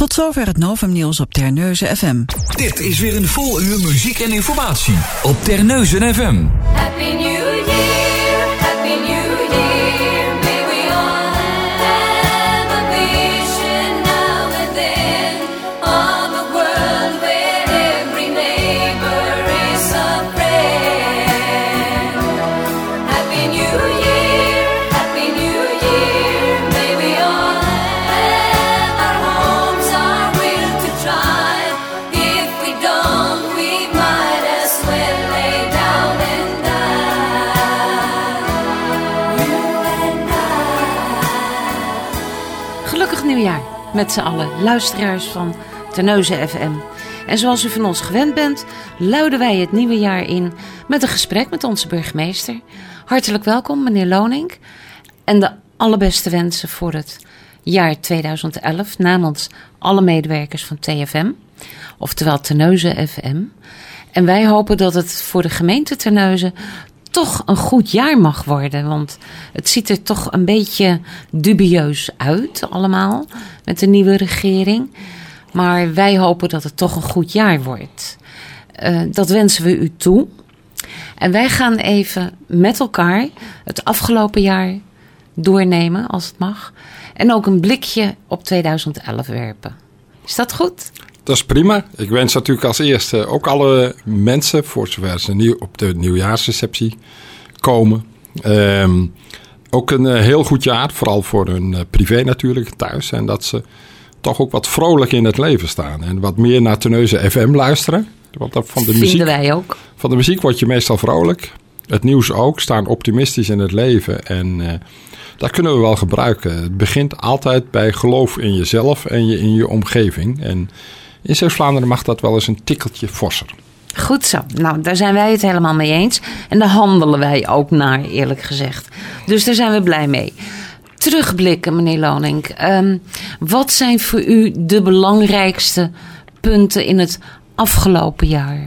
Tot zover het Novum Nieuws op Terneuzen FM. Dit is weer een vol uur muziek en informatie op Terneuzen FM. Happy New Year, met z'n allen, luisteraars van Terneuzen FM. En zoals u van ons gewend bent, luiden wij het nieuwe jaar in met een gesprek met onze burgemeester. Hartelijk welkom, meneer Lonink. En de allerbeste wensen voor het jaar 2011 namens alle medewerkers van TFM, oftewel Terneuzen FM. En wij hopen dat het voor de gemeente Terneuzen toch een goed jaar mag worden. Want het ziet er toch een beetje dubieus uit allemaal met de nieuwe regering. Maar wij hopen dat het toch een goed jaar wordt. Eh, dat wensen we u toe. En wij gaan even met elkaar het afgelopen jaar doornemen, als het mag. En ook een blikje op 2011 werpen. Is dat goed? Dat is prima. Ik wens natuurlijk als eerste ook alle mensen, voor zover ze nieuw, op de nieuwjaarsreceptie komen, ehm, ook een eh, heel goed jaar. Vooral voor hun eh, privé natuurlijk thuis. En dat ze toch ook wat vrolijk in het leven staan. En wat meer naar Teneuze FM luisteren. Want dat van de Vinden muziek, wij ook. van de muziek word je meestal vrolijk. Het nieuws ook, staan optimistisch in het leven. En eh, dat kunnen we wel gebruiken. Het begint altijd bij geloof in jezelf en je, in je omgeving. En in Zeeuws-Vlaanderen mag dat wel eens een tikkeltje forser. Goed zo. Nou, daar zijn wij het helemaal mee eens. En daar handelen wij ook naar, eerlijk gezegd. Dus daar zijn we blij mee. Terugblikken, meneer Lonink. Ehm, wat zijn voor u de belangrijkste punten in het afgelopen jaar?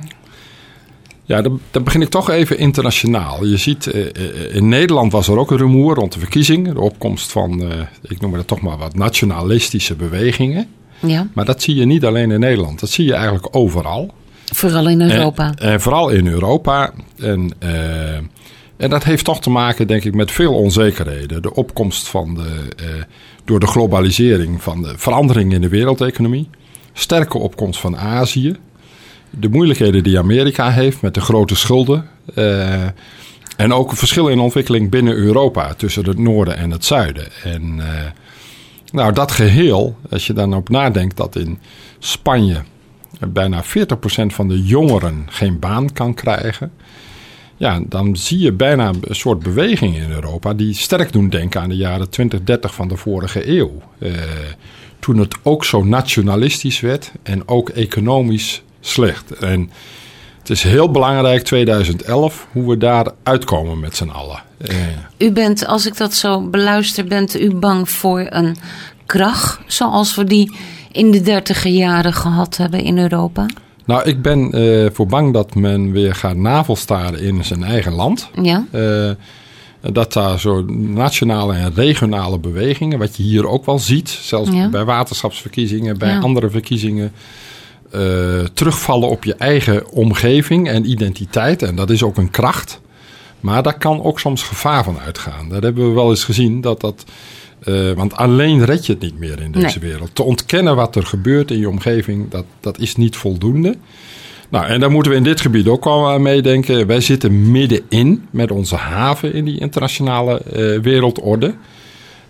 Ja, dan, dan begin ik toch even internationaal. Je ziet, eh, eh, in Nederland was er ook een rumoer rond de verkiezingen. De opkomst van, eh, ik noem het toch maar wat, nationalistische bewegingen. Ja, Maar dat zie je niet alleen in Nederland. Dat zie je eigenlijk overal. vooral in Europa. En, en vooral in Europa. En, eh, en dat heeft toch te maken, denk ik, met veel onzekerheden. De opkomst van de, eh, door de globalisering van de verandering in de wereldeconomie. Sterke opkomst van Azië. De moeilijkheden die Amerika heeft met de grote schulden. eh, en ook een verschil in ontwikkeling binnen Europa tussen het noorden en het zuiden. En nou, dat geheel, als je dan op nadenkt dat in Spanje bijna 40% van de jongeren geen baan kan krijgen. Ja, dan zie je bijna een soort beweging in Europa die sterk doen denken aan de jaren 20, 30 van de vorige eeuw. Eh, toen het ook zo nationalistisch werd en ook economisch slecht. En het is heel belangrijk, 2011, hoe we daar uitkomen met z'n allen. Eh, U bent, als ik dat zo beluister, bent u bang voor een krach zoals we die in de dertiger jaren gehad hebben in Europa? nou, ik ben eh, voor bang dat men weer gaat navelstaren in zijn eigen land. Ja, Eh, dat daar zo nationale en regionale bewegingen, wat je hier ook wel ziet, zelfs Ja. bij waterschapsverkiezingen, bij Ja. andere verkiezingen, eh, terugvallen op je eigen omgeving en identiteit. En dat is ook een kracht. Maar daar kan ook soms gevaar van uitgaan. Dat hebben we wel eens gezien. Dat dat, eh, want alleen red je het niet meer in deze wereld. Te ontkennen wat er gebeurt in je omgeving, dat, dat is niet voldoende. Nou, en daar moeten we in dit gebied ook wel aan meedenken. Wij zitten middenin met onze haven in die internationale eh, wereldorde.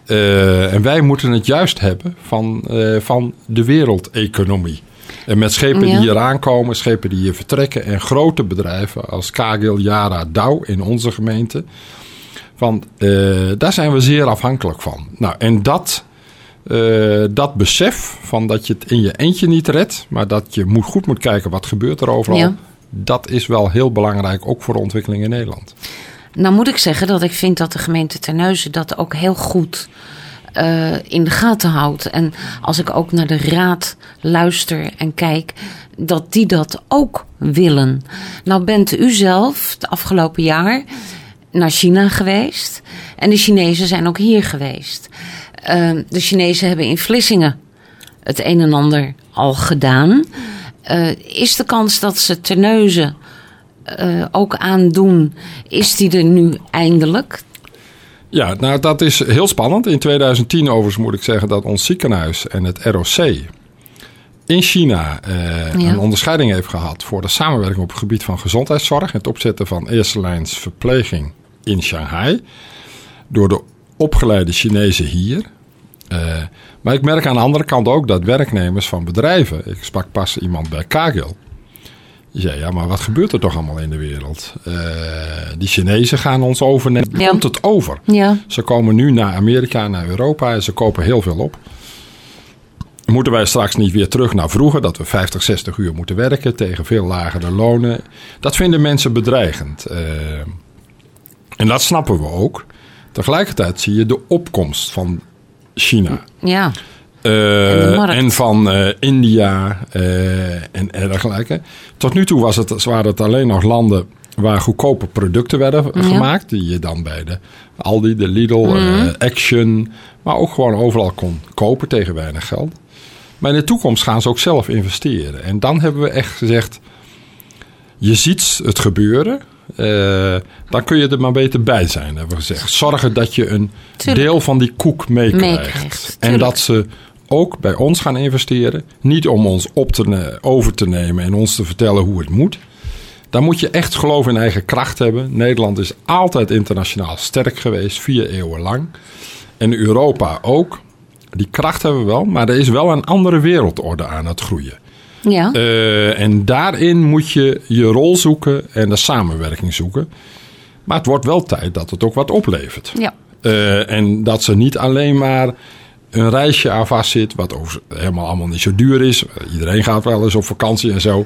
En wij moeten het juist hebben van, van de wereldeconomie. En met schepen Ja. die hier aankomen, schepen die hier vertrekken... en grote bedrijven als Kagel, Yara, Dow in onze gemeente... Van, eh, daar zijn we zeer afhankelijk van. Nou, en dat, eh, dat besef van dat je het in je eentje niet redt... maar dat je moet, goed moet kijken wat gebeurt er overal... Ja. dat is wel heel belangrijk, ook voor de ontwikkeling in Nederland. nou moet ik zeggen dat ik vind dat de gemeente Terneuzen dat ook heel goed eh, in de gaten houdt. En als ik ook naar de raad luister en kijk, dat die dat ook willen. Nou bent u zelf het afgelopen jaar naar China geweest. En de Chinezen zijn ook hier geweest. Eh, de Chinezen hebben in Vlissingen het een en ander al gedaan. Eh, is de kans dat ze Terneuzen eh ook aandoen, is die er nu eindelijk? Ja, nou dat is heel spannend. In 2010 overigens moet ik zeggen dat ons ziekenhuis en het ROC in China eh, Ja. een onderscheiding heeft gehad voor de samenwerking op het gebied van gezondheidszorg. Het opzetten van eerste lijns verpleging in Shanghai. Door de opgeleide Chinezen hier. Eh, maar ik merk aan de andere kant ook dat werknemers van bedrijven. Ik sprak pas iemand bij Kagel. Zei, ja, maar wat gebeurt er toch allemaal in de wereld? Eh, die Chinezen gaan ons overnemen. Ja. Komt het over? Ja, Ze komen nu naar Amerika, naar Europa en ze kopen heel veel op. Moeten wij straks niet weer terug naar vroeger, dat we 50, 60 uur moeten werken tegen veel lagere lonen? Dat vinden mensen bedreigend. Eh, en dat snappen we ook. Tegelijkertijd zie je de opkomst van China. ja. Eh, En markt. en van eh, India eh, en dergelijke. Tot nu toe was het, waren het alleen nog landen waar goedkope producten werden Ja. gemaakt. Die je dan bij de Aldi, de Lidl, Mhm. eh, Action, maar ook gewoon overal kon kopen tegen weinig geld. Maar in de toekomst gaan ze ook zelf investeren. En dan hebben we echt gezegd, je ziet het gebeuren. eh, dan kun je er maar beter bij zijn, hebben we gezegd. Zorgen dat je een Tuurlijk. deel van die koek meekrijgt. En dat ze ook bij ons gaan investeren. Niet om ons op te over te nemen en ons te vertellen hoe het moet. Dan moet je echt geloof in eigen kracht hebben. Nederland is altijd internationaal sterk geweest, vier eeuwen lang. En Europa ook. Die kracht hebben we wel, maar er is wel een andere wereldorde aan het groeien. Ja, Eh, en daarin moet je je rol zoeken en de samenwerking zoeken. Maar het wordt wel tijd dat het ook wat oplevert. ja. Eh, en dat ze niet alleen maar een reisje aan vast zit, wat over, helemaal allemaal niet zo duur is. Iedereen gaat wel eens op vakantie en zo.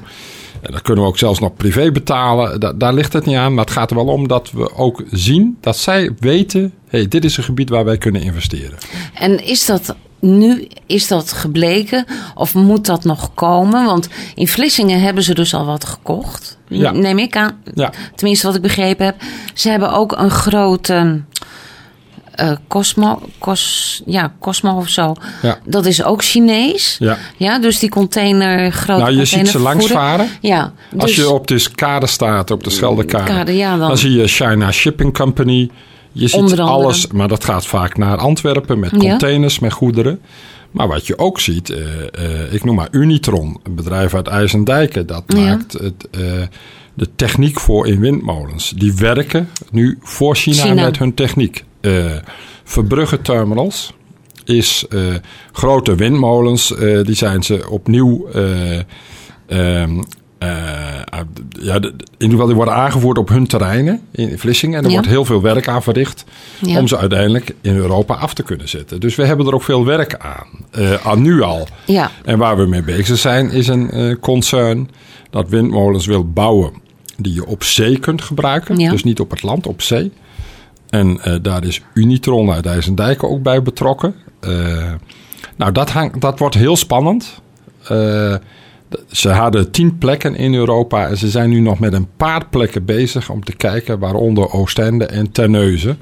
En dat kunnen we ook zelfs nog privé betalen. Da- daar ligt het niet aan. Maar het gaat er wel om dat we ook zien dat zij weten: hey, dit is een gebied waar wij kunnen investeren. En is dat nu is dat gebleken of moet dat nog komen? Want in Vlissingen hebben ze dus al wat gekocht. Ja. Neem ik aan. Ja. Tenminste, wat ik begrepen heb. Ze hebben ook een grote eh, Cosmo, Cos, ja, Cosmo of zo. Ja. Dat is ook Chinees. Ja. Ja, dus die container, grote Nou, je ziet ze langs varen. Ja, dus Als je op de kade staat, op de Scheldekade, Kade, ja, dan. dan zie je China Shipping Company. Je ziet alles, maar dat gaat vaak naar Antwerpen met Ja. containers, met goederen. Maar wat je ook ziet, eh, eh, ik noem maar Unitron, een bedrijf uit IJsendijken. Dat Ja. maakt het, de techniek voor in windmolens. Die werken nu voor China, China. met hun techniek. Eh Verbrugge Terminals is eh, grote windmolens. eh, die zijn ze opnieuw... eh, ehm, eh, ja, in ieder geval die worden aangevoerd op hun terreinen in Vlissingen. En er Ja. wordt heel veel werk aan verricht Ja. om ze uiteindelijk in Europa af te kunnen zetten. Dus we hebben er ook veel werk aan, eh, aan nu al. Ja. En waar we mee bezig zijn is een concern dat windmolens wil bouwen die je op zee kunt gebruiken. Dus niet op het land, op zee. En eh, daar is Unitron uit IJsendijken ook bij betrokken. Eh, nou, dat, hangt, dat wordt heel spannend. Eh, ze hadden tien plekken in Europa en ze zijn nu nog met een paar plekken bezig om te kijken, waaronder Oostende en Terneuzen.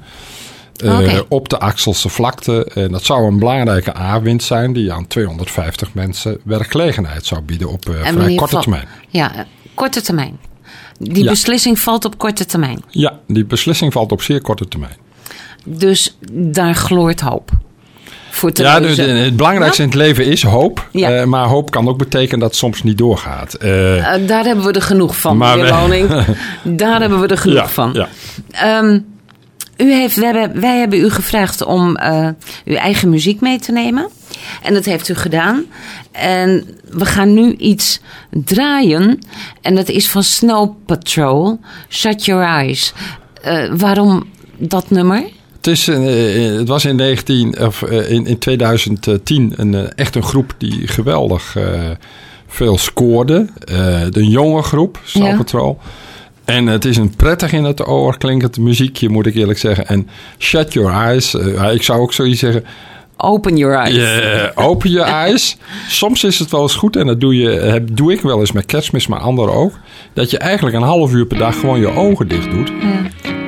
Op de Axelse vlakte. En dat zou een belangrijke aanwind zijn die aan 250 mensen werkgelegenheid zou bieden op vrij korte termijn. Ja, korte termijn. Die Ja. beslissing valt op korte termijn. Ja, die beslissing valt op zeer korte termijn. Dus daar gloort hoop. Voor Ja, Terneuzen. de- het belangrijkste in het leven is hoop. Ja. Eh, maar hoop kan ook betekenen dat het soms niet doorgaat. Eh, Eh, daar hebben we er genoeg van, Maar meneer Woning. Daar hebben we er genoeg van. Ja. U heeft, wij, hebben, wij hebben u gevraagd om eh, uw eigen muziek mee te nemen. En dat heeft u gedaan. En we gaan nu iets draaien. En dat is van Snow Patrol, Shut Your Eyes. Eh, waarom dat nummer? Het, is, eh, het was in, 19, of, in, in 2010 een, echt een groep die geweldig veel scoorde. De jonge groep, Snow Ja. Patrol. En het is een prettig in het oor klinkend muziekje, moet ik eerlijk zeggen. En Shut Your Eyes, eh, ik zou ook zoiets zeggen... Open Your Eyes. Je, open je eyes. Soms is het wel eens goed, en dat doe, je, heb, doe ik wel eens met kerstmis, maar anderen ook. Dat je eigenlijk een half uur per dag gewoon je ogen dicht doet.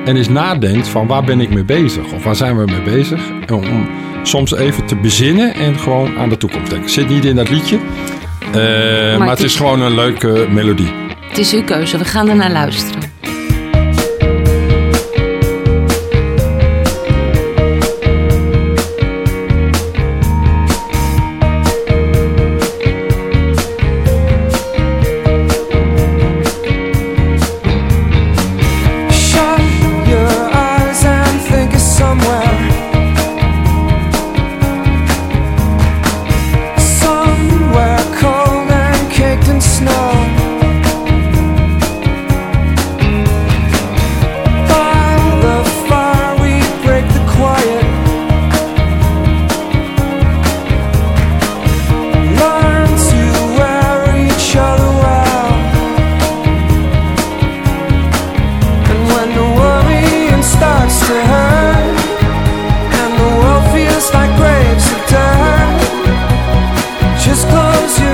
En eens nadenkt van waar ben ik mee bezig? Of waar zijn we mee bezig? En om soms even te bezinnen en gewoon aan de toekomst denken. Zit niet in dat liedje, eh, maar, het is gewoon een leuke melodie. Het is uw keuze, we gaan er naar luisteren. Just close your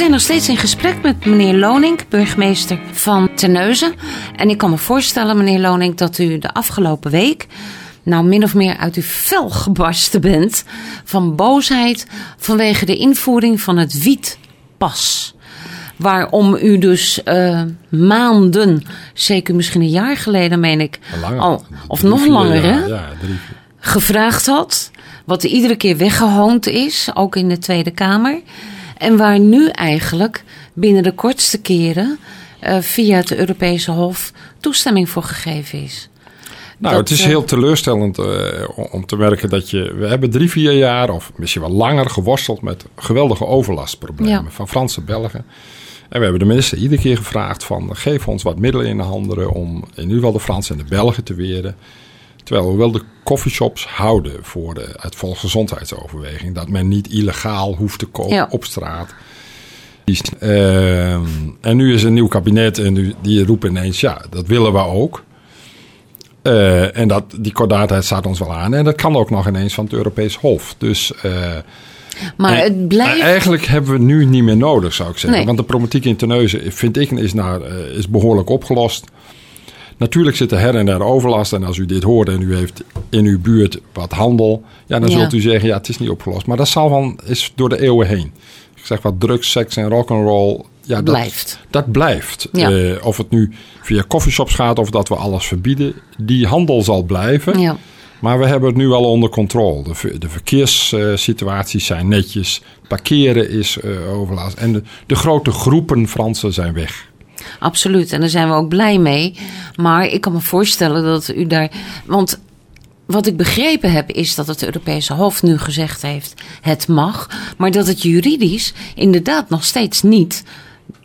zijn nog steeds in gesprek met meneer Lonink, burgemeester van Terneuzen. En ik kan me voorstellen, meneer Lonink, dat u de afgelopen week... nou min of meer uit uw vel gebarsten bent... van boosheid vanwege de invoering van het wietpas. Waarom u dus eh, maanden, zeker misschien een jaar geleden, meen ik... Langer. Al, of nog langer? Ja, gevraagd had. Wat iedere keer weggehoond is, ook in de Tweede Kamer. En waar nu eigenlijk binnen de kortste keren eh, via het Europese Hof toestemming voor gegeven is. Nou, Dat, het is eh, heel teleurstellend eh, om- om te merken dat je... We hebben drie, vier jaar of misschien wel langer geworsteld met geweldige overlastproblemen Ja. van Franse Belgen. En we hebben de minister iedere keer gevraagd van... geef ons wat middelen in de handen om in ieder geval de Fransen en de Belgen te weren. Terwijl we wel de coffeeshops houden voor de, uit volksgezondheidsoverweging. Dat men niet illegaal hoeft te kopen Ja. op straat. Ehm, en nu is een nieuw kabinet en nu, die roepen ineens... ja, dat willen we ook. Eh, en dat, die kordaatheid staat ons wel aan. En dat kan ook nog ineens van het Europees Hof. Dus, eh, Maar en- het blijft. en Eigenlijk hebben we nu niet meer nodig, zou ik zeggen. Nee. Want de problematiek in Terneuzen, vind ik, is, nou, eh, is behoorlijk opgelost. Natuurlijk zit er her en der overlast. En als u dit hoort en u heeft in uw buurt wat handel... Ja, dan Ja. zult u zeggen, ja, het is niet opgelost. Maar dat zal van, is door de eeuwen heen. Ik zeg wat drugs, seks en rock'n'roll... Ja, dat Blijft. Dat blijft. Ja. Eh, of het nu via coffeeshops gaat of dat we alles verbieden. Die handel zal blijven. Ja. Maar we hebben het nu al onder controle. De, de verkeerssituaties zijn netjes. Parkeren is eh, overlast. En de, de grote groepen Fransen zijn weg. Absoluut. En daar zijn we ook blij mee. Maar ik kan me voorstellen dat u daar. Want wat ik begrepen heb is dat het Europese Hof nu gezegd heeft het mag, maar dat het juridisch inderdaad nog steeds niet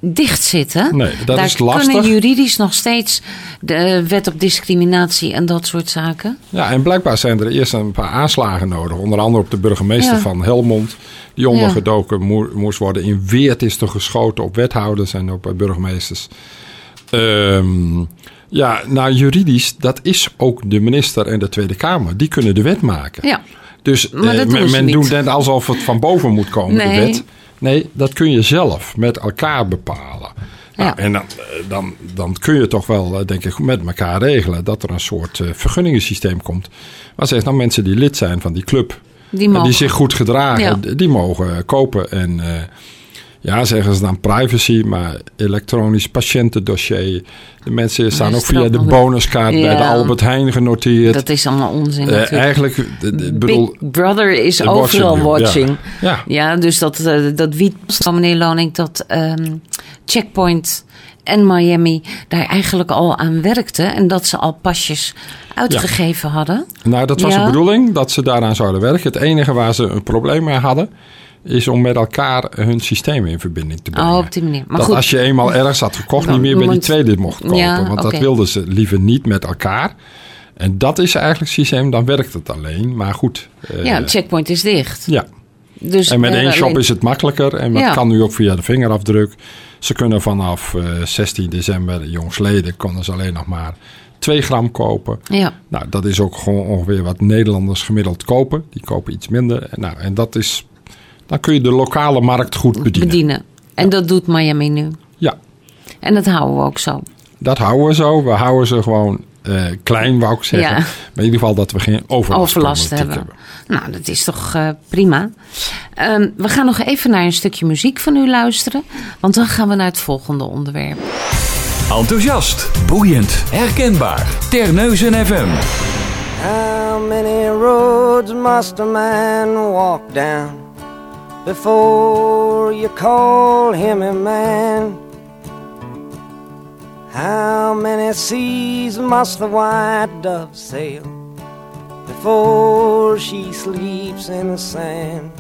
dicht zit. Hè? Nee, dat Daar is lastig. kunnen juridisch nog steeds de wet op discriminatie en dat soort zaken. Ja, en blijkbaar zijn er eerst een paar aanslagen nodig. Onder andere op de burgemeester Ja. van Helmond. Die ondergedoken moe- moest worden. In Weert is er geschoten op wethouders en op eh, burgemeesters. Ehm, ja, nou juridisch, dat is ook de minister en de Tweede Kamer. Die kunnen de wet maken. Ja, Dus eh, men, doen men doet net alsof het van boven moet komen, Nee. de wet. Nee, dat kun je zelf met elkaar bepalen. Nou, Ja. En dan, eh, dan, dan kun je toch wel, denk ik, met elkaar regelen dat er een soort eh, vergunningensysteem komt. Maar zeg nou, mensen die lid zijn van die club, die en mogen. die zich goed gedragen, Ja. die mogen eh, kopen. En eh, ja, zeggen ze dan privacy, maar elektronisch patiëntendossier. De mensen staan ook via de bonuskaart bij de. Albert Heijn genoteerd. Dat is allemaal onzin natuurlijk. eigenlijk, bedoel, Big Brother is overal watching, ja. watching. Ja. Ja, dus dat, dat wiet meneer Loning, dat ehm, Checkpoint en Miami daar eigenlijk al aan werkten. En dat ze al pasjes uitgegeven hadden. Nou, dat was Ja. de bedoeling dat ze daaraan zouden werken. Het enige waar ze een probleem mee hadden, is om met elkaar hun systemen in verbinding te brengen. Oh, op die manier. Maar dat goed, als je eenmaal ergens had gekocht, niet meer bij die tweede mocht kopen. Ja, want dat wilden ze liever niet met elkaar. En dat is eigenlijk het systeem, dan werkt het alleen. Maar goed. ja, Checkpoint is dicht. ja. Dus, En met eh, één shop alleen- is het makkelijker. En dat Ja. kan nu ook via de vingerafdruk. Ze kunnen vanaf eh, 16 december, jongsleden, konden ze alleen nog maar 2 gram kopen. Ja, Nou, dat is ook gewoon ongeveer wat Nederlanders gemiddeld kopen. Die kopen iets minder. En Nou, en dat is, dan kun je de lokale markt goed bedienen. bedienen. En dat doet Miami nu. Ja, En dat houden we ook zo. dat houden we zo. We houden ze gewoon eh, klein, wou ik zeggen. Ja. Maar in ieder geval dat we geen overlast, hebben. Nou, dat is toch eh, prima. Ehm, we gaan nog even naar een stukje muziek van u luisteren. Want dan gaan we naar het volgende onderwerp. Enthousiast, boeiend, herkenbaar. Terneuzen FM. How many roads must a man walk down before you call him a man? How many seas must the white dove sail before she sleeps in the sand?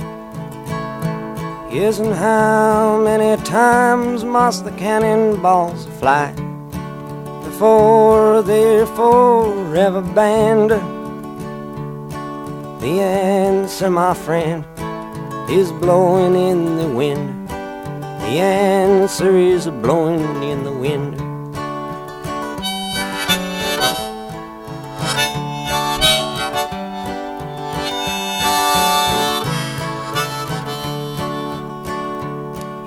Yes, and how many times must the cannonballs fly before they're forever banned? The answer, my friend, is blowing in the wind. The answer is blowing in the wind.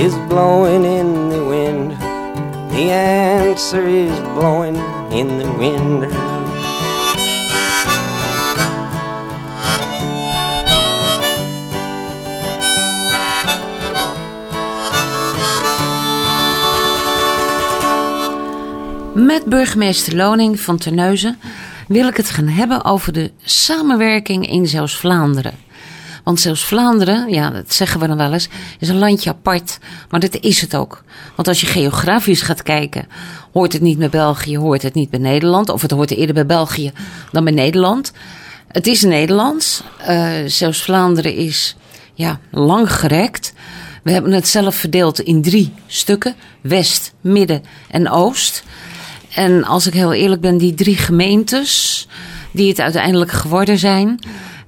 is blowing in the wind. The answer is blowing in the wind. Met burgemeester Loning van Terneuzen. wil ik het gaan hebben over de samenwerking in zelfs Vlaanderen. Want zelfs Vlaanderen, ja, dat zeggen we dan wel eens, is een landje apart. Maar dat is het ook. Want als je geografisch gaat kijken, hoort het niet bij België, hoort het niet bij Nederland. Of het hoort eerder bij België dan bij Nederland. Het is Nederlands. Eh, zelfs Vlaanderen is ja, lang gerekt. We hebben het zelf verdeeld in drie stukken: West, Midden en Oost. En als ik heel eerlijk ben, die drie gemeentes die het uiteindelijk geworden zijn,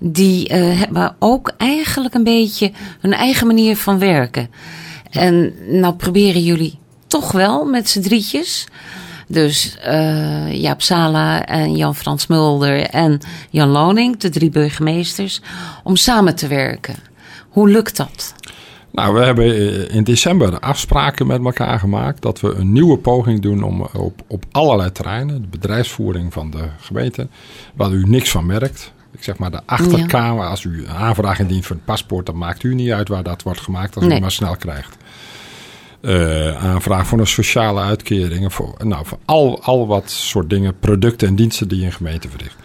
die eh, hebben ook eigenlijk een beetje hun eigen manier van werken. En nou proberen jullie toch wel met z'n drietjes. Dus eh, Jaap Sala en Jan-Frans Mulder en Jan Loning, de drie burgemeesters, om samen te werken. Hoe lukt dat? Nou, we hebben eh, in december afspraken met elkaar gemaakt dat we een nieuwe poging doen om op, op allerlei terreinen, de bedrijfsvoering van de gemeente, waar u niks van merkt. Ik zeg maar de achterkamer, als u een aanvraag indient voor een paspoort, dan maakt u niet uit waar dat wordt gemaakt als u Nee. maar snel krijgt. Eh, aanvraag voor een sociale uitkering, voor, nou, voor al, al wat soort dingen, producten en diensten die een gemeente verricht.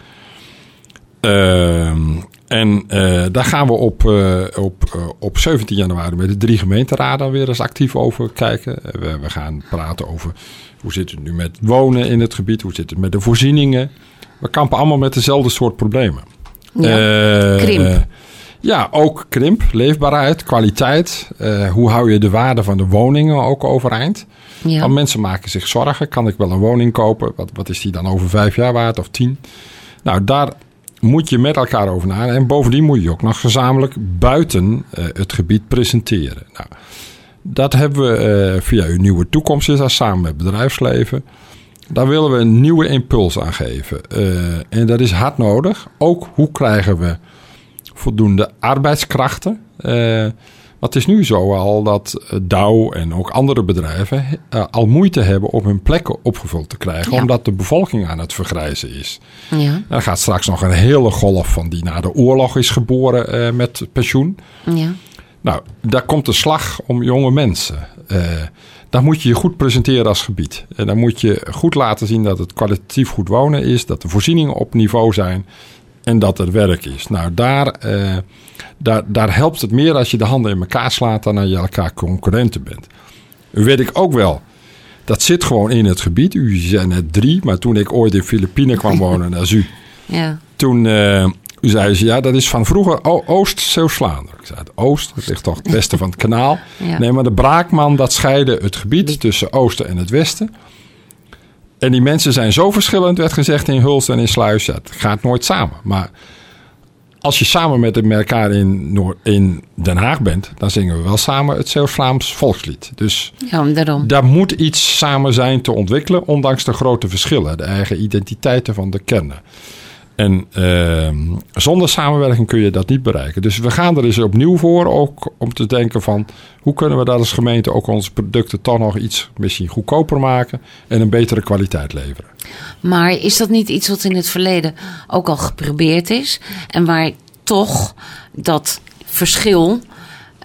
Ehm, en eh, daar gaan we op, eh, op, op 17 januari met de drie gemeenteraden weer eens actief over kijken. We, we gaan praten over hoe zit het nu met wonen in het gebied, hoe zit het met de voorzieningen. We kampen allemaal met dezelfde soort problemen. Ja, Eh, krimp. ja, ook krimp, leefbaarheid, kwaliteit. Eh, hoe hou je de waarde van de woningen ook overeind? Ja. Want mensen maken zich zorgen. Kan ik wel een woning kopen? Wat, wat is die dan over vijf jaar waard of tien? Nou, daar moet je met elkaar over nadenken. En bovendien moet je ook nog gezamenlijk buiten eh, het gebied presenteren. Nou, dat hebben we via uw nieuwe toekomst is dat samen met bedrijfsleven. Daar willen we een nieuwe impuls aan geven. Eh, en dat is hard nodig. Ook hoe krijgen we voldoende arbeidskrachten? Eh, want het is nu zo al dat eh, Dow en ook andere bedrijven al moeite hebben om hun plekken opgevuld te krijgen. Ja. Omdat de bevolking aan het vergrijzen is. Ja, Er gaat straks nog een hele golf van die na de oorlog is geboren met pensioen. ja. Nou, daar komt de slag om jonge mensen. Eh dan moet je je goed presenteren als gebied. En dan moet je goed laten zien dat het kwalitatief goed wonen is, dat de voorzieningen op niveau zijn en dat er werk is. Nou, daar, eh, daar, daar helpt het meer als je de handen in elkaar slaat dan als je elkaar concurrenten bent. U weet ik ook wel. Dat zit gewoon in het gebied. U zei net drie, maar toen ik ooit in Filipijnen kwam wonen als u, ja. toen eh, zei ze, ja, dat is van vroeger Oost-Zeeuws-Vlaanderen. Ik zei, het Oost, dat ligt toch het westen van het kanaal. Ja. Nee, maar de braakman, dat scheidde het gebied tussen Oosten en het Westen. En die mensen zijn zo verschillend, werd gezegd in Hulst en in Sluis. Ja, het gaat nooit samen. Maar als je samen met elkaar in, in Den Haag bent, dan zingen we wel samen het Zeeuws-Vlaams volkslied. Dus ja daarom. daar moet iets samen zijn te ontwikkelen, ondanks de grote verschillen, de eigen identiteiten van de kernen. En ehm, zonder samenwerking kun je dat niet bereiken. Dus we gaan er eens opnieuw voor, ook om te denken van hoe kunnen we daar als gemeente ook onze producten toch nog iets misschien goedkoper maken en een betere kwaliteit leveren. Maar is dat niet iets wat in het verleden ook al geprobeerd is? En waar toch dat verschil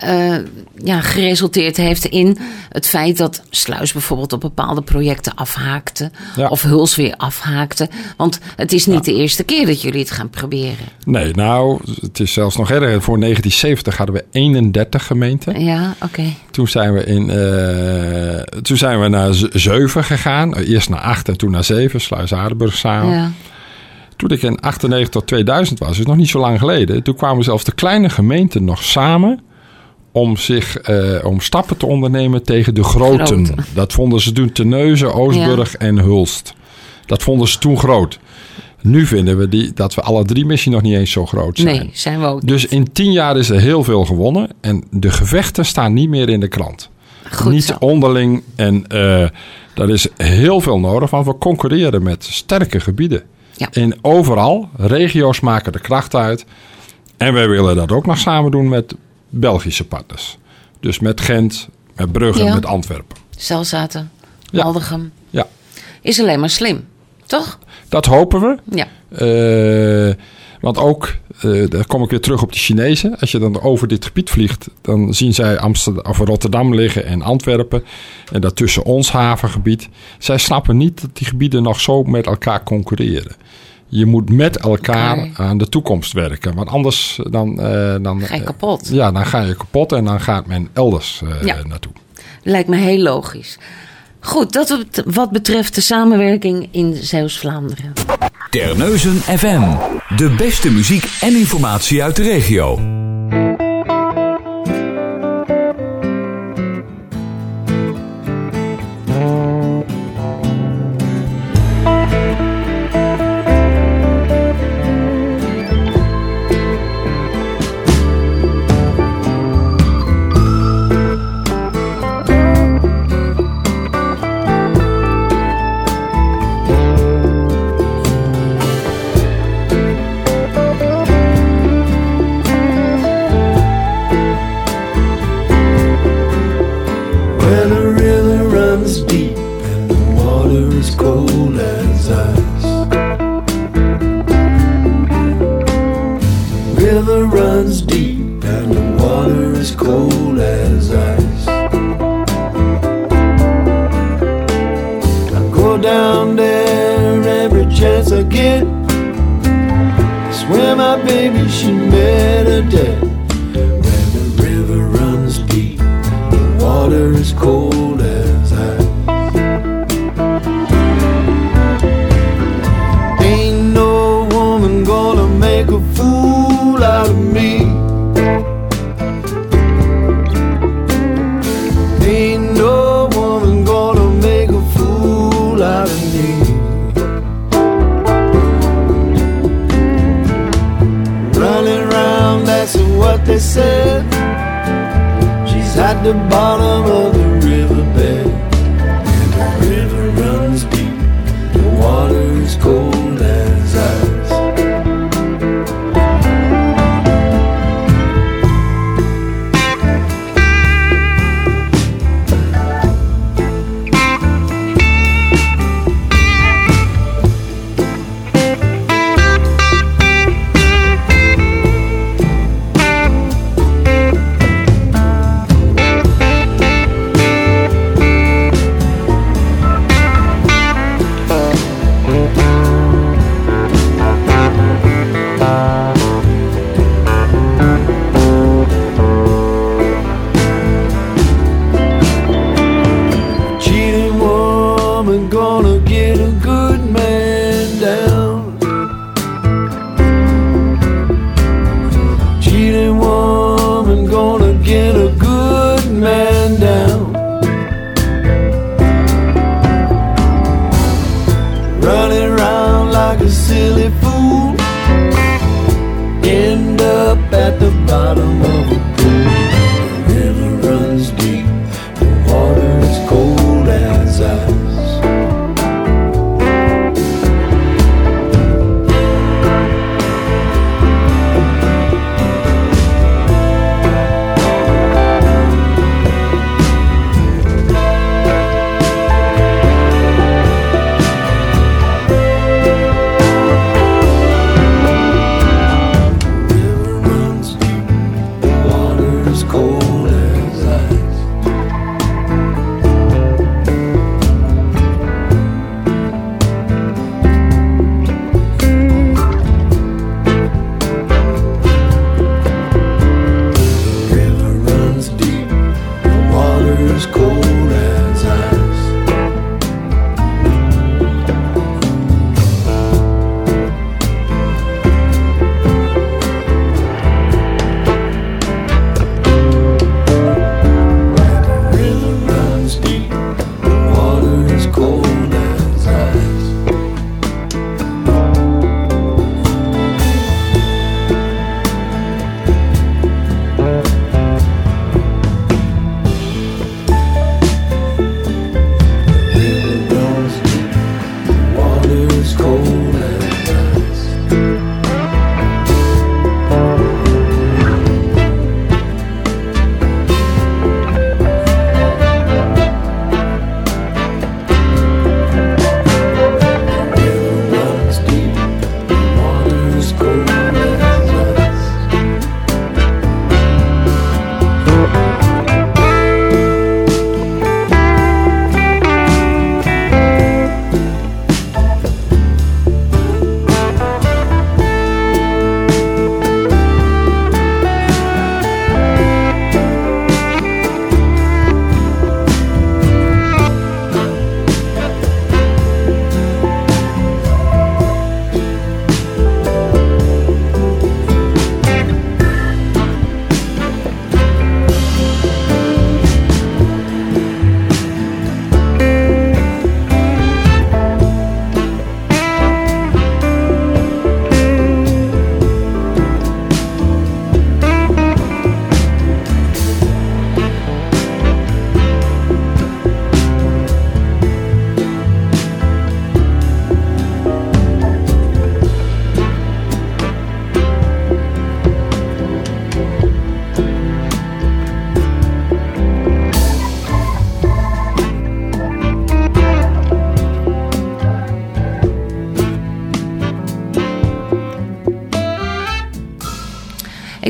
eh, ja, geresulteerd heeft in het feit dat Sluis bijvoorbeeld op bepaalde projecten afhaakte. Ja. Of Huls weer afhaakte. Want het is niet de eerste keer dat jullie het gaan proberen. Nee, nou, het is zelfs nog erger. Voor 1970 hadden we 31 gemeenten. Ja, oké. Toen zijn we, in, eh, toen zijn we naar Z- zeven gegaan. Eerst naar acht en toen naar zeven, Sluis-Aardenburg samen. Ja. Toen ik in 98 tot 2000 was, dus nog niet zo lang geleden, toen kwamen zelfs de kleine gemeenten nog samen om, zich, eh, om stappen te ondernemen tegen de groten. Grote. Dat vonden ze toen Terneuzen, Oostburg en Hulst. Dat vonden ze toen groot. Nu vinden we die, dat we alle drie misschien nog niet eens zo groot zijn. Nee, zijn we ook. Dus in tien jaar is er heel veel gewonnen. En de gevechten staan niet meer in de krant. Goed niet zo. onderling. En daar is heel veel nodig. Want we concurreren met sterke gebieden. Ja. En overal, regio's maken de kracht uit. En wij willen dat ook nog samen doen met Belgische partners. Dus met Gent, met Brugge, Ja. met Antwerpen. Zelzaten, Ja. Maldegem. Ja, Is alleen maar slim, toch? dat hopen we. Ja. Eh, want ook, eh daar kom ik weer terug op de Chinezen. Als je dan over dit gebied vliegt, dan zien zij Amsterdam, of Rotterdam liggen en Antwerpen. En daartussen ons havengebied. Zij snappen niet dat die gebieden nog zo met elkaar concurreren. Je moet met elkaar aan de toekomst werken. Want anders dan, eh, dan, Ga je eh, kapot. ja, dan ga je kapot en dan gaat men elders eh, Ja. naartoe. Lijkt me heel logisch. Goed, dat wat- wat betreft de samenwerking in Zeeuws-Vlaanderen. Terneuzen FM. De beste muziek en informatie uit de regio. Where the river runs deep and the water is cold as ice. River runs deep and the water is cold as ice. I go down there every chance I get. Swear my baby she met her dead. Bottom of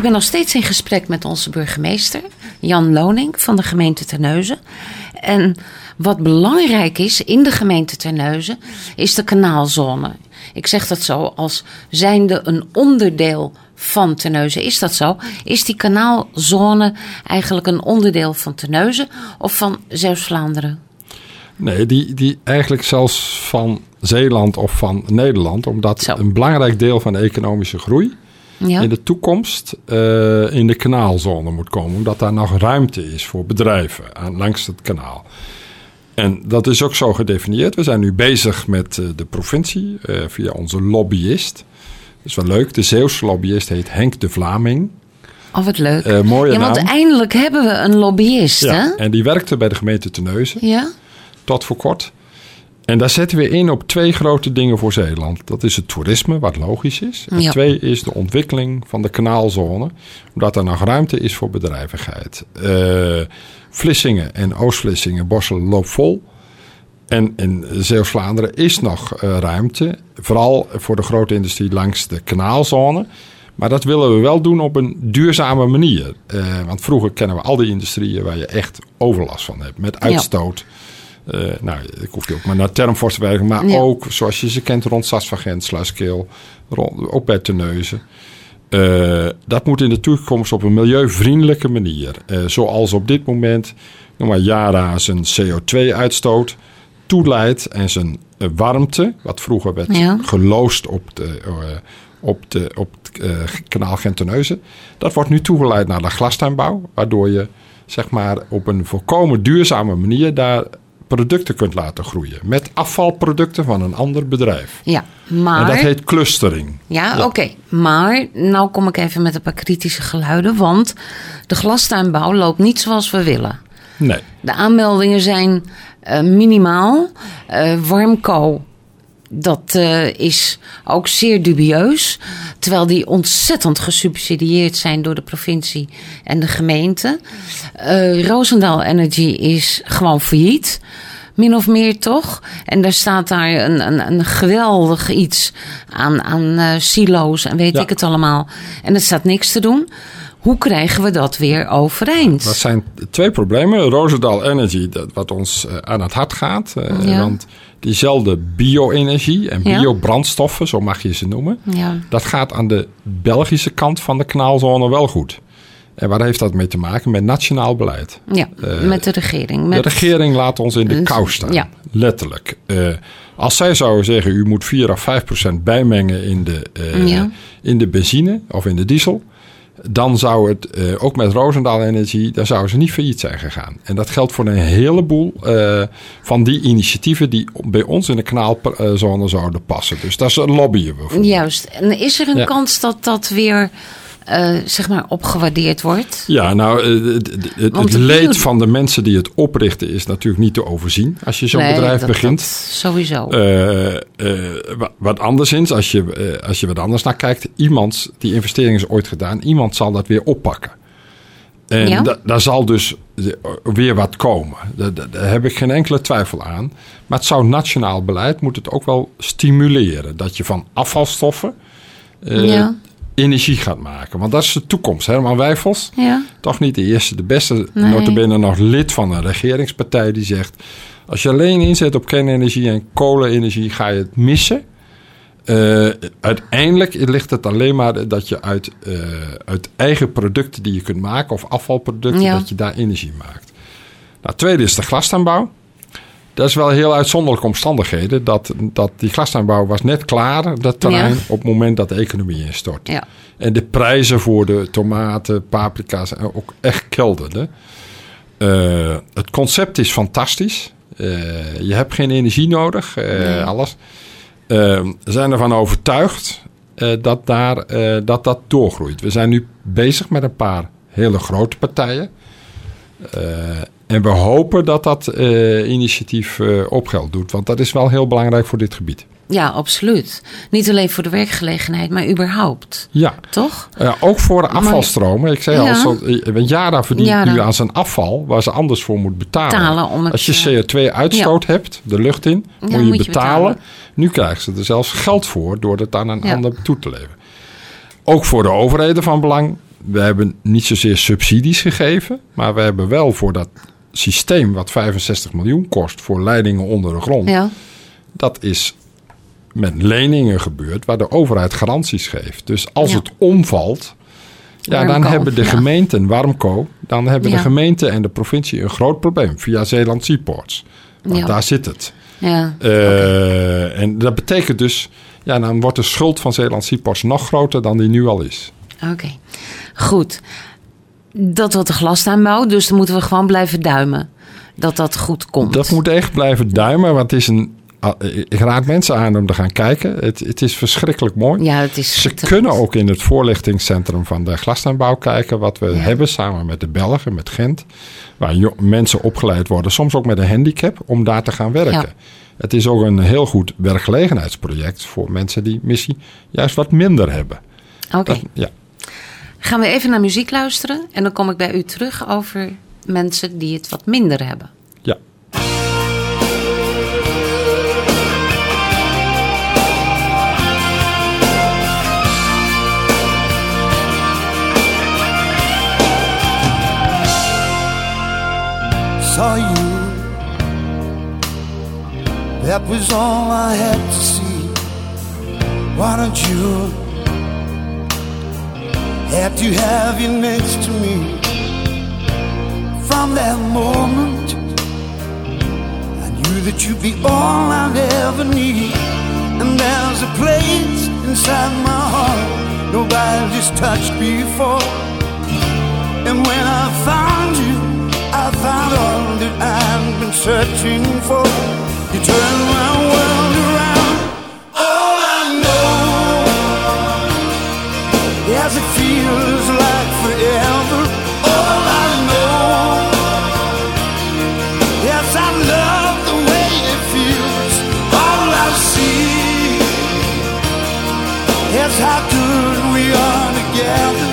ben nog steeds in gesprek met onze burgemeester, Jan Loning van de gemeente Terneuzen. En wat belangrijk is in de gemeente Terneuzen, is de kanaalzone. Ik zeg dat zo als zijnde een onderdeel van Terneuzen. Is dat zo? Is die kanaalzone eigenlijk een onderdeel van Terneuzen of van Zeeuws-Vlaanderen? Nee, die, die eigenlijk zelfs van Zeeland of van Nederland. Omdat Zo. een belangrijk deel van de economische groei Ja. in de toekomst eh, in de kanaalzone moet komen. Omdat daar nog ruimte is voor bedrijven aan, langs het kanaal. En dat is ook zo gedefinieerd. We zijn nu bezig met eh, de provincie eh, via onze lobbyist. Dat is wel leuk. De Zeeuwse lobbyist heet Henk de Vlaming. Oh, wat leuk. Eh, mooie ja, want naam. eindelijk hebben we een lobbyist, Ja, hè? en die werkte bij de gemeente Terneuzen. Ja? tot voor kort. En daar zetten we in op twee grote dingen voor Zeeland. Dat is het toerisme, wat logisch is. En Ja. twee is de ontwikkeling van de kanaalzone. Omdat er nog ruimte is voor bedrijvigheid. Eh, Vlissingen en Oost-Vlissingen, Borsel loopt vol. En in Zeeuws-Vlaanderen is nog eh, ruimte. Vooral voor de grote industrie langs de kanaalzone. Maar dat willen we wel doen op een duurzame manier. Eh, want vroeger kennen we al die industrieën waar je echt overlast van hebt. Met uitstoot. Eh, nou, ik hoef je ook maar naar Termforst te werken. Maar Ja. ook zoals je ze kent rond Stadsvagent, Sluiskeel. Rond, ook bij Terneuzen. Eh, dat moet in de toekomst op een milieuvriendelijke manier. Eh, zoals op dit moment noem maar Yara zijn CO2-uitstoot toeleidt en zijn warmte, wat vroeger werd Ja. geloosd op, de, op, de, op het eh, kanaal Genteneuzen. Dat wordt nu toegeleid naar de glastuinbouw, waardoor je zeg maar, op een volkomen duurzame manier daar producten kunt laten groeien. Met afvalproducten van een ander bedrijf. Ja, En maar... dat heet clustering. Ja, Ja. oké. Maar nou kom ik even met een paar kritische geluiden. Want de glastuinbouw loopt niet zoals we willen. Nee. De aanmeldingen zijn eh, minimaal. Eh, Warmco, dat eh, is ook zeer dubieus. Terwijl die ontzettend gesubsidieerd zijn door de provincie en de gemeente. Eh Roosendaal Energy is gewoon failliet. Min of meer toch? En daar staat daar een, een, een geweldig iets aan, aan eh, silo's en weet Ja. ik het allemaal. En er staat niks te doen. Hoe krijgen we dat weer overeind? Dat zijn twee problemen. Roosendaal Energy, dat, wat ons aan het hart gaat. Ja. Want diezelfde bio-energie en Ja. biobrandstoffen, zo mag je ze noemen. Ja. Dat gaat aan de Belgische kant van de kanaalzone wel goed. En waar heeft dat mee te maken? Met nationaal beleid. Ja, Eh, met de regering. Met, De regering laat ons in de kou staan. ja. Letterlijk. Eh, als zij zouden zeggen, u moet 4 of 5 procent bijmengen in de, eh, Ja. in de benzine of in de diesel. Dan zou het, eh, ook met Roosendaal Energie, dan zouden ze niet failliet zijn gegaan. En dat geldt voor een heleboel eh, van die initiatieven die bij ons in de kanaalzone zouden passen. Dus dat is een lobbyen we voor. Juist. En is er een Ja. kans dat dat weer, eh, zeg maar, opgewaardeerd wordt? Ja, nou, eh, het, leed van de mensen die het oprichten is natuurlijk niet te overzien als je zo'n Nee, bedrijf dat- begint. dat sowieso. Eh, wa- wat anderszins, als je, als je wat anders naar kijkt, iemand, die investering is ooit gedaan, iemand zal dat weer oppakken. En Ja? da- daar zal dus weer wat komen. Daar, heb ik geen enkele twijfel aan. Maar het zou nationaal beleid moet het ook wel stimuleren. Dat je van afvalstoffen Ja. Energie gaat maken. Want dat is de toekomst. Herman Wijfels, ja. toch niet de eerste, de beste, Nee. notabene nog lid van een regeringspartij die zegt... als je alleen inzet op kernenergie en kolenenergie ga je het missen. Eh, uiteindelijk ligt het alleen maar dat je uit, eh, uit eigen producten die je kunt maken... of afvalproducten, Ja. dat je daar energie maakt. Nou, tweede is de glastuinbouw. Dat is wel heel uitzonderlijke omstandigheden. Dat, dat die glastuinbouw was net klaar, dat terrein, Ja. op het moment dat de economie instort. Ja. En de prijzen voor de tomaten, paprika's ook echt kelderden. Eh, het concept is fantastisch. Eh, je hebt geen energie nodig, Nee. alles. We zijn ervan overtuigd dat, daar, dat dat doorgroeit. We zijn nu bezig met een paar hele grote partijen. En we hopen dat dat eh, initiatief eh opgeld doet. Want dat is wel heel belangrijk voor dit gebied. ja, absoluut. Niet alleen voor de werkgelegenheid, maar überhaupt. Ja, Toch? Ja, ook voor de afvalstromen. Ik zei al, Ja. zo, want Yara verdient nu aan zijn afval waar ze anders voor moet betalen. Betalen om het, Als je eh, CO2-uitstoot hebt, de lucht in, moet je, moet je betalen. betalen. Nu krijgen ze er zelfs geld voor door het aan een ander toe te leveren. Ook voor de overheden van belang we hebben niet zozeer subsidies gegeven, maar we hebben wel voor dat systeem wat 65 miljoen kost voor leidingen onder de grond, Ja. dat is met leningen gebeurd waar de overheid garanties geeft. Dus als Ja. het omvalt, ja, dan hebben de ja. gemeenten, Warmco, dan hebben de gemeente en de provincie een groot probleem via Zeeland Seaports. Want Ja. daar zit het. Ja. Eh, En dat betekent dus, ja, dan wordt de schuld van Zeeland Seaports nog groter dan die nu al is. Oké, goed. Dat wordt de glastuinbouw, dus dan moeten we gewoon blijven duimen. Dat dat goed komt. Dat moet echt blijven duimen, want het is een. ah, Ik raad mensen aan om te gaan kijken. Het, het is verschrikkelijk mooi. Ja, het is Ze kunnen ook in het voorlichtingscentrum van de glastuinbouw kijken. Wat we hebben samen met de Belgen, met Gent. Waar mensen opgeleid worden, soms ook met een handicap, om daar te gaan werken. Ja. Het is ook een heel goed werkgelegenheidsproject voor mensen die missie juist wat minder hebben. Oké, ja. Gaan we even naar muziek luisteren. En dan kom ik bij u terug over mensen die het wat minder hebben. ja. saw you. That was all I had to see. Why don't you have to have you next to me? From that moment, I knew that you'd be all I'd ever need. And there's a place inside my heart nobody's touched before. And when I found you, I found all that I've been searching for. You turned my world yes, it feels like forever. All I know, yes, I love the way it feels. All I see, yes, how good we are together.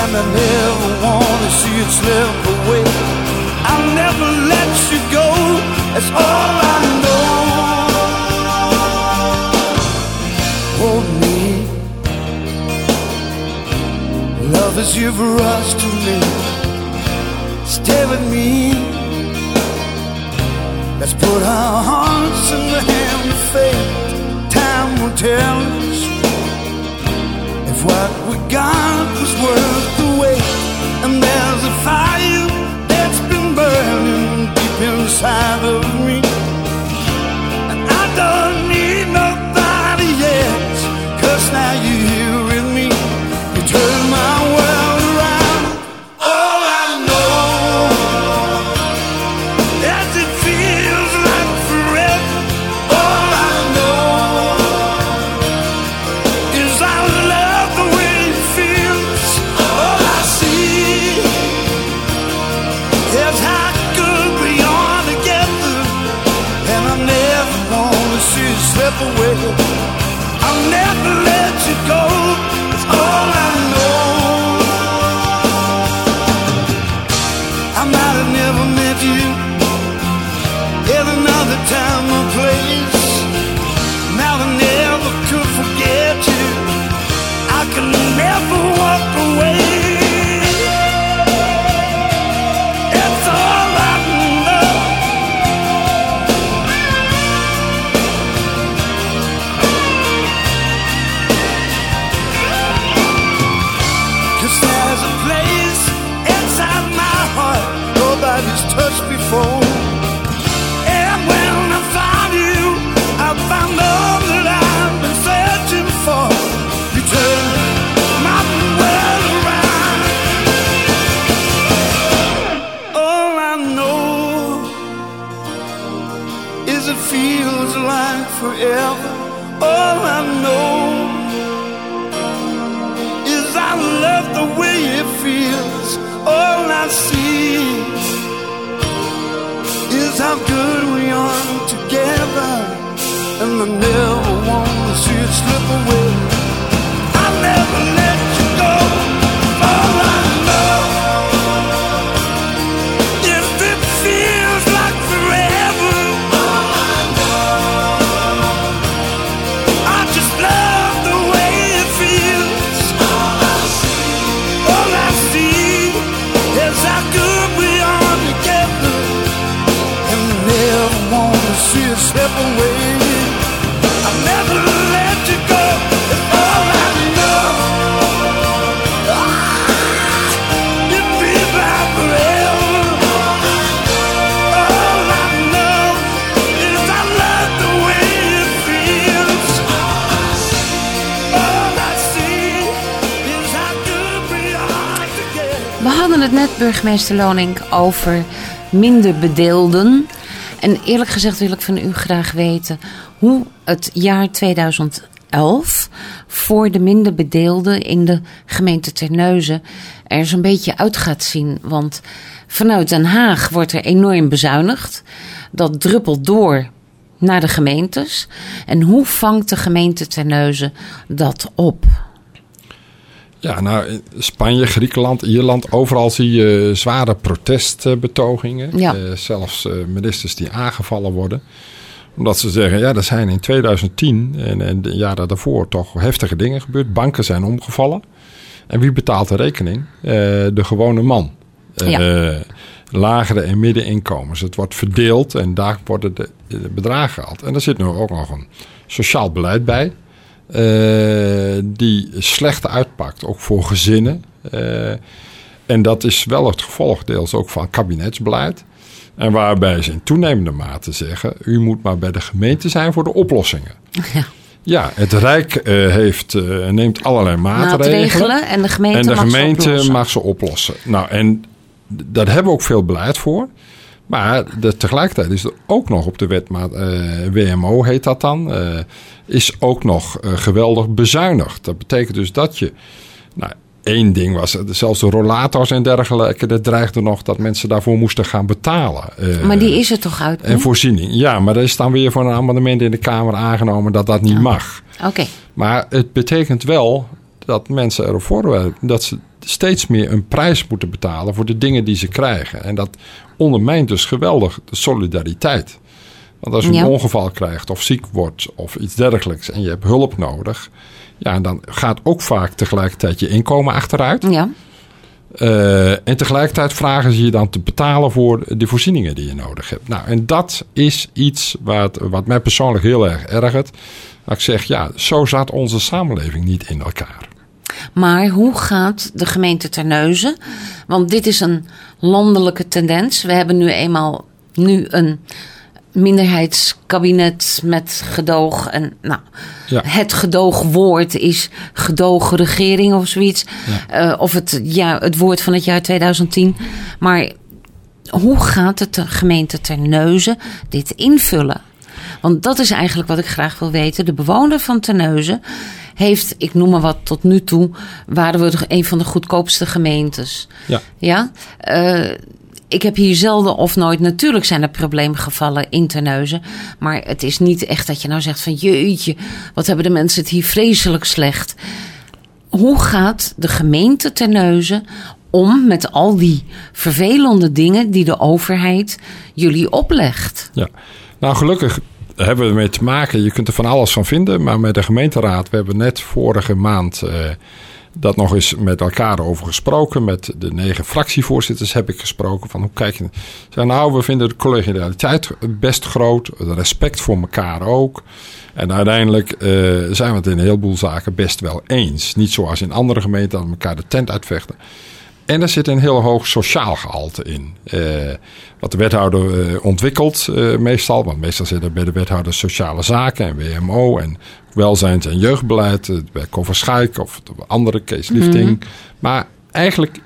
And I never wanna see it slip away. I'll never let you go. That's all I know. Here for us to live. Stay with me. Let's put our hearts in the hand of fate. Time will tell us if what we got the way it feels. All I see is how good we are together, and I never want to see it slip away. Burgemeester Lonink, over minder bedeelden. En eerlijk gezegd wil ik van u graag weten hoe het jaar 2011 voor de minder bedeelden in de gemeente Terneuzen er zo'n beetje uit gaat zien. Want vanuit Den Haag wordt er enorm bezuinigd. Dat druppelt door naar de gemeentes. En hoe vangt de gemeente Terneuzen dat op? Ja, nou, Spanje, Griekenland, Ierland, overal zie je zware protestbetogingen. Ja. Eh, zelfs eh, ministers die aangevallen worden. Omdat ze zeggen, ja, er zijn in 2010 en, en de jaren daarvoor toch heftige dingen gebeurd. Banken zijn omgevallen. En wie betaalt de rekening? Eh, de gewone man. Eh, Lagere en middeninkomens. Het wordt verdeeld en daar worden de, de bedragen gehaald. En er zit nu ook nog een sociaal beleid bij. Eh, die slecht uitpakt, ook voor gezinnen. Eh, en dat is wel het gevolg deels ook van kabinetsbeleid. En waarbij ze in toenemende mate zeggen: u moet maar bij de gemeente zijn voor de oplossingen. Ja. Ja, het Rijk eh, heeft, neemt allerlei maatregelen. Maatregelen en de gemeente, En de mag ze gemeente oplossen. mag ze oplossen. Nou, en daar hebben we ook veel beleid voor. Maar de, tegelijkertijd is er ook nog op de wet, maar, eh, WMO heet dat dan, eh, is ook nog eh, geweldig bezuinigd. Dat betekent dus dat je, nou, één ding was, zelfs de rollators en dergelijke, dat dreigde nog dat mensen daarvoor moesten gaan betalen. Maar die is er toch uit? en voorziening. Ja, maar er is dan weer voor een amendement in de Kamer aangenomen dat dat niet mag. Oké. Maar het betekent wel dat mensen erop voorwerpen dat ze steeds meer een prijs moeten betalen voor de dingen die ze krijgen. En dat ondermijnt dus geweldig de solidariteit. Want als je Ja. een ongeval krijgt of ziek wordt of iets dergelijks en je hebt hulp nodig, ja, dan gaat ook vaak tegelijkertijd je inkomen achteruit. Ja. Eh, en tegelijkertijd vragen ze je dan te betalen voor de voorzieningen die je nodig hebt. Nou, en dat is iets wat, wat mij persoonlijk heel erg ergert. Dat ik zeg, ja, zo zat onze samenleving niet in elkaar. Maar hoe gaat de gemeente Terneuzen? Want dit is een landelijke tendens. We hebben nu eenmaal nu een minderheidskabinet met gedoog. En nou, Ja. het gedoogwoord is gedogen regering of zoiets. Eh, of het, ja, het woord van het jaar 2010. Maar hoe gaat het de gemeente Terneuzen dit invullen? Want dat is eigenlijk wat ik graag wil weten. De bewoner van Terneuzen heeft, ik noem maar wat, tot nu toe waren we toch een van de goedkoopste gemeentes. Ja. Ja. Eh, ik heb hier zelden of nooit, natuurlijk zijn er probleemgevallen in Terneuzen. Maar het is niet echt dat je nou zegt van jeetje, wat hebben de mensen het hier vreselijk slecht. Hoe gaat de gemeente Terneuzen om met al die vervelende dingen die de overheid jullie oplegt? Ja. Nou, gelukkig hebben we ermee te maken. Je kunt er van alles van vinden. Maar met de gemeenteraad, we hebben net vorige maand eh, dat nog eens met elkaar over gesproken. Met de negen fractievoorzitters heb ik gesproken. Van hoe kijk je. Zeg, nou, we vinden de collegialiteit best groot. Het respect voor elkaar ook. En uiteindelijk eh, zijn we het in een heleboel zaken best wel eens. Niet zoals in andere gemeenten dat elkaar de tent uitvechten. En er zit een heel hoog sociaal gehalte in. Eh, wat de wethouder eh, ontwikkelt eh, meestal. Want meestal zit er bij de wethouder sociale zaken en WMO en welzijns- en jeugdbeleid. bij Koffer Schaik of de andere Kees Lifting. Maar eigenlijk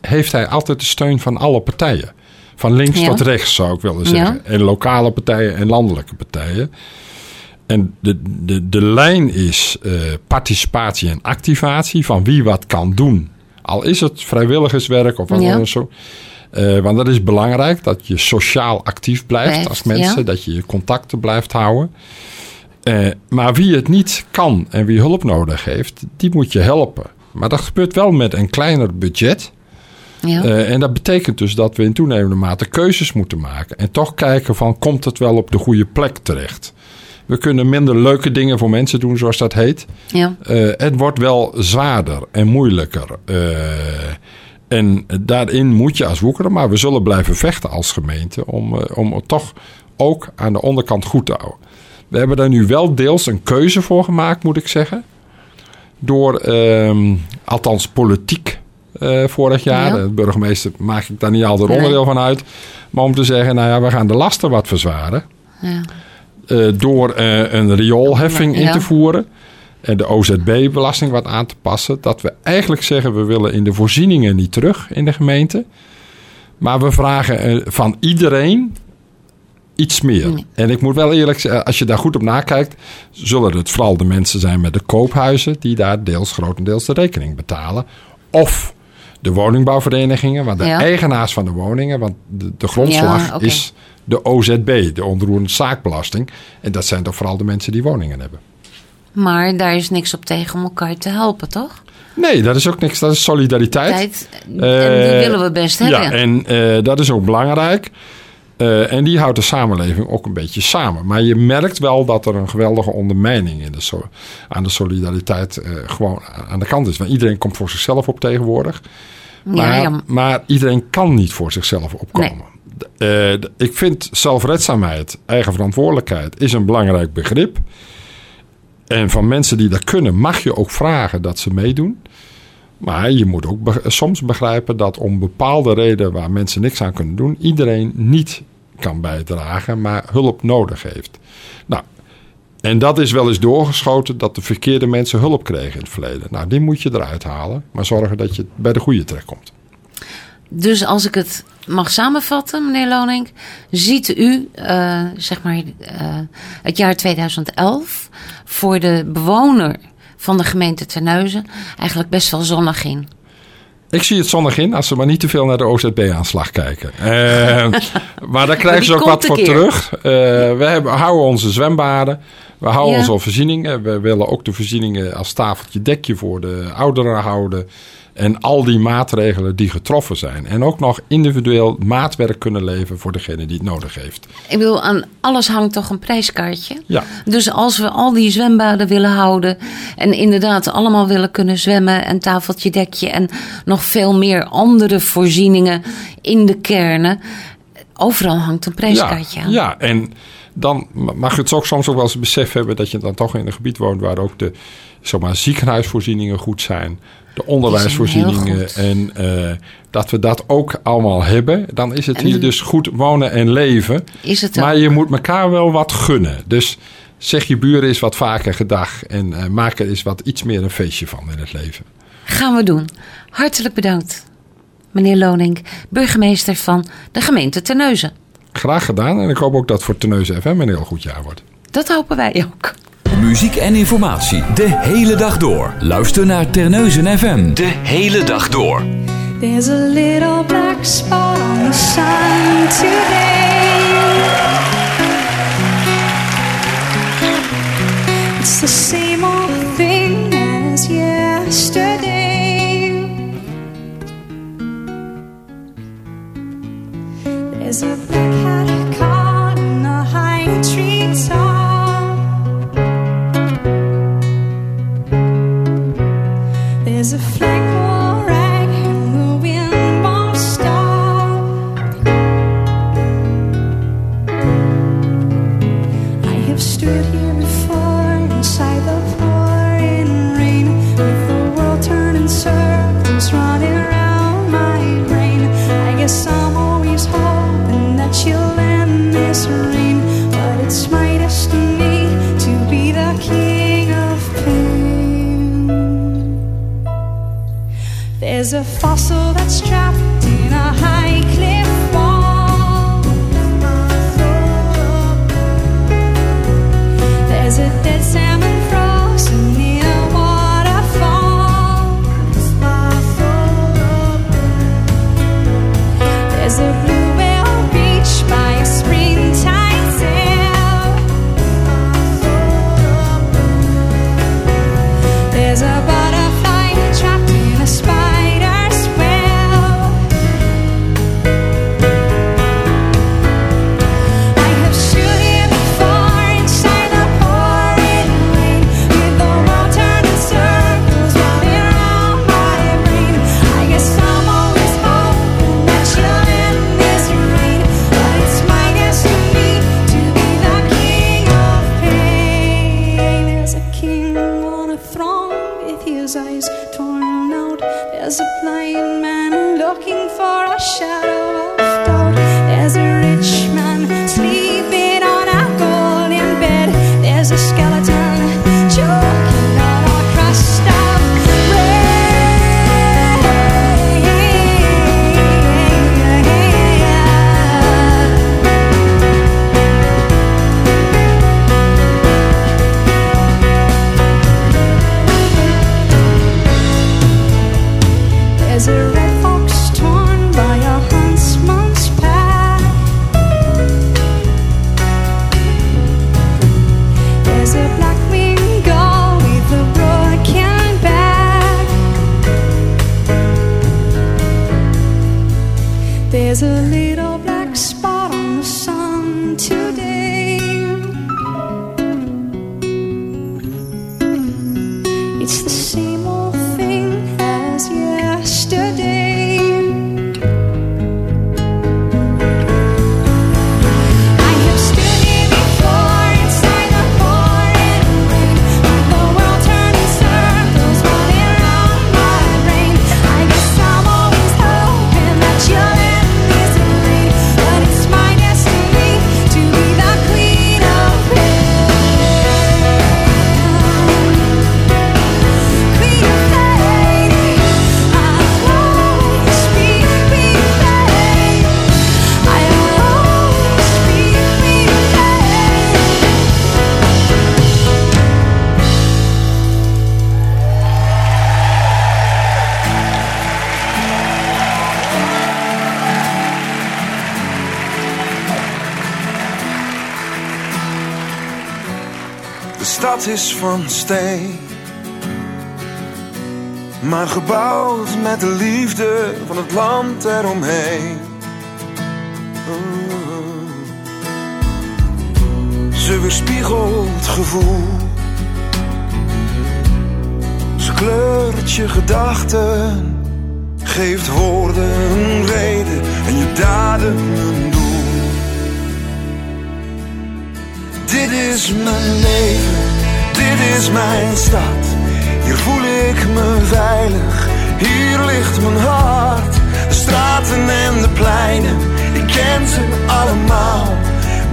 heeft hij altijd de steun van alle partijen. Van links Ja. tot rechts zou ik willen zeggen. En lokale partijen en landelijke partijen. En de, de, de lijn is participatie en activatie van wie wat kan doen. Al is het vrijwilligerswerk of wat dan ook zo. Eh, want dat is belangrijk, dat je sociaal actief blijft, Blijft, als mensen. ja. Dat je je contacten blijft houden. Eh, maar wie het niet kan en wie hulp nodig heeft, die moet je helpen. Maar dat gebeurt wel met een kleiner budget. Ja. Eh, en dat betekent dus dat we in toenemende mate keuzes moeten maken. En toch kijken van, komt het wel op de goede plek terecht? We kunnen minder leuke dingen voor mensen doen, zoals dat heet. ja. Eh, het wordt wel zwaarder en moeilijker. Eh, en daarin moet je als woekeren, maar we zullen blijven vechten als gemeente om, eh, om het toch ook aan de onderkant goed te houden. We hebben daar nu wel deels een keuze voor gemaakt, moet ik zeggen. Door, ehm, althans politiek vorig jaar. Ja. De burgemeester maak ik daar niet altijd Nee. onderdeel van uit. Maar om te zeggen, nou ja, we gaan de lasten wat verzwaren. ja. Eh, door eh, een rioolheffing in te voeren. en de OZB-belasting wat aan te passen. Dat we eigenlijk zeggen we willen in de voorzieningen niet terug in de gemeente. Maar we vragen eh, van iedereen iets meer. Nee. En ik moet wel eerlijk zeggen, als je daar goed op nakijkt, zullen het vooral de mensen zijn met de koophuizen die daar deels grotendeels de rekening betalen. Of de woningbouwverenigingen, want de Ja. eigenaars van de woningen, want de, de grondslag Ja, is de OZB, de onroerende zaakbelasting. En dat zijn toch vooral de mensen die woningen hebben. Maar daar is niks op tegen om elkaar te helpen, toch? Nee, dat is ook niks. Dat is solidariteit. Tijd, en die Eh, willen we best hebben. Ja, en eh, dat is ook belangrijk. Eh, en die houdt de samenleving ook een beetje samen. Maar je merkt wel dat er een geweldige ondermijning in de so- aan de solidariteit gewoon aan de kant is. Want iedereen komt voor zichzelf op tegenwoordig. Maar, ja. maar iedereen kan niet voor zichzelf opkomen. Eh, ik vind zelfredzaamheid, eigen verantwoordelijkheid, is een belangrijk begrip. En van mensen die dat kunnen, mag je ook vragen dat ze meedoen. Maar je moet ook soms begrijpen dat om bepaalde redenen waar mensen niks aan kunnen doen, iedereen niet kan bijdragen, maar hulp nodig heeft. Nou, en dat is wel eens doorgeschoten dat de verkeerde mensen hulp kregen in het verleden. Nou, die moet je eruit halen, maar zorgen dat je bij de goede terechtkomt. Dus als ik het mag samenvatten, meneer Loning, ziet u eh, zeg maar eh, het jaar 2011 voor de bewoner van de gemeente Terneuzen eigenlijk best wel zonnig in. Ik zie het zonnig in als ze maar niet te veel naar de OZB-aanslag kijken. Eh, maar daar krijgen ze ook wat voor keer. terug. We hebben, houden onze zwembaden. We houden Ja. onze voorzieningen. We willen ook de voorzieningen als tafeltje dekje voor de ouderen houden. En al die maatregelen die getroffen zijn. En ook nog individueel maatwerk kunnen leveren voor degene die het nodig heeft. Ik bedoel, aan alles hangt toch een prijskaartje? Ja. Dus als we al die zwembaden willen houden en inderdaad allemaal willen kunnen zwemmen en tafeltje dekje en nog veel meer andere voorzieningen in de kernen, overal hangt een prijskaartje ja, aan. Ja, en dan mag je het ook soms ook wel eens het besef hebben dat je dan toch in een gebied woont waar ook de zeg maar, ziekenhuisvoorzieningen goed zijn. De onderwijsvoorzieningen. En eh, dat we dat ook allemaal hebben. Dan is het En- hier dus goed wonen en leven. Is het? Maar je moet elkaar wel wat gunnen. Dus zeg je buren eens wat vaker gedag. En eh, maak er eens wat iets meer een feestje van in het leven. Gaan we doen. Hartelijk bedankt, meneer Loning, burgemeester van de gemeente Terneuzen. Graag gedaan. En ik hoop ook dat voor Terneuzen FM een heel goed jaar wordt. Dat hopen wij ook. Muziek en informatie de hele dag door. Luister naar Terneuzen FM de hele dag door. There's a little black spot on the sun today. It's the same old There's a black hat is van steen, maar gebouwd met de liefde van het land eromheen. Ze weerspiegelt gevoel, ze kleurt je gedachten, geeft woorden reden en je daden een doel. Dit is mijn leven, dit is mijn stad. Hier voel ik me veilig, hier ligt mijn hart. De straten en de pleinen, ik ken ze allemaal.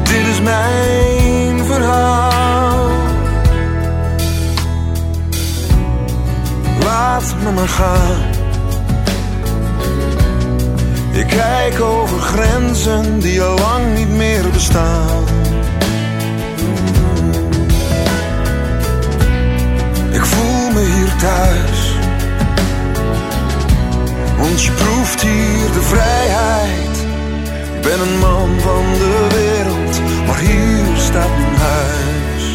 Dit is mijn verhaal. Laat me maar gaan. Ik kijk over grenzen die al lang niet meer bestaan. Want je proeft hier de vrijheid. Ik ben een man van de wereld, maar hier staat mijn huis.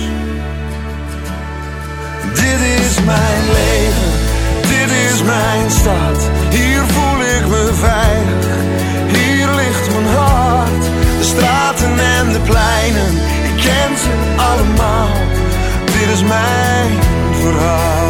Dit is mijn leven, dit is mijn stad. Hier voel ik me veilig, hier ligt mijn hart. De straten en de pleinen, ik ken ze allemaal. Dit is mijn verhaal.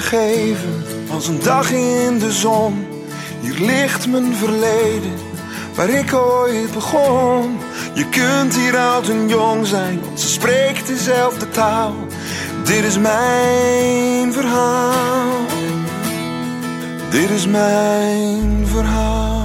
Gegeven als een dag in de zon. Hier ligt mijn verleden, waar ik ooit begon. Je kunt hier oud en jong zijn, want ze spreekt dezelfde taal. Dit is mijn verhaal. Dit is mijn verhaal.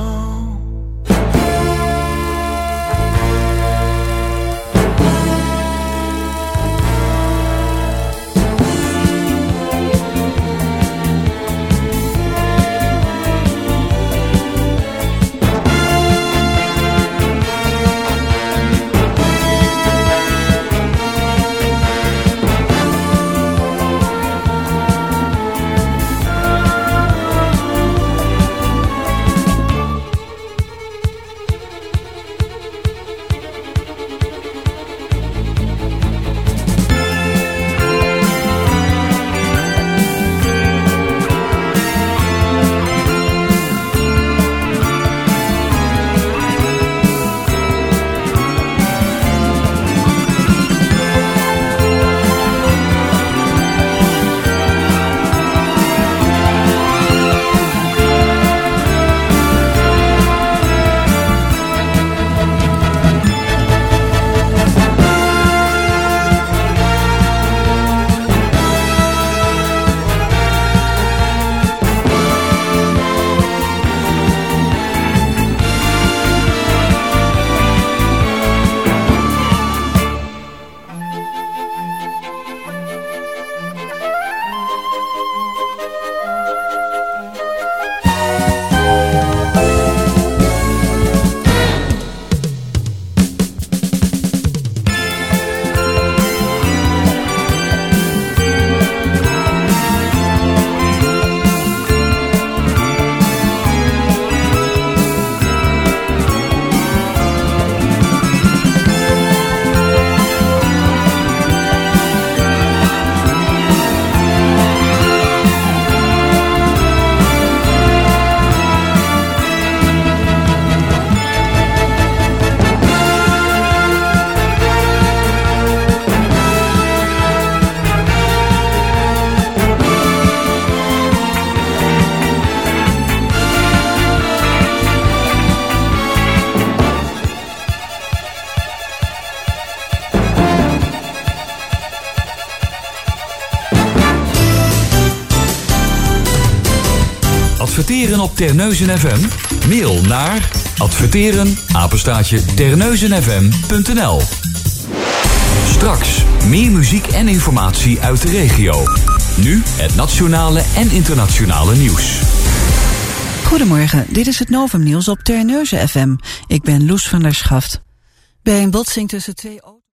Terneuzen FM? Mail naar adverteren apenstaartje terneuzenfm.nl Straks meer muziek en informatie uit de regio. Nu het nationale en internationale nieuws. Goedemorgen, dit is het Novum Nieuws op Terneuzen FM. Ik ben Loes van der Schaft. Bij een botsing tussen twee.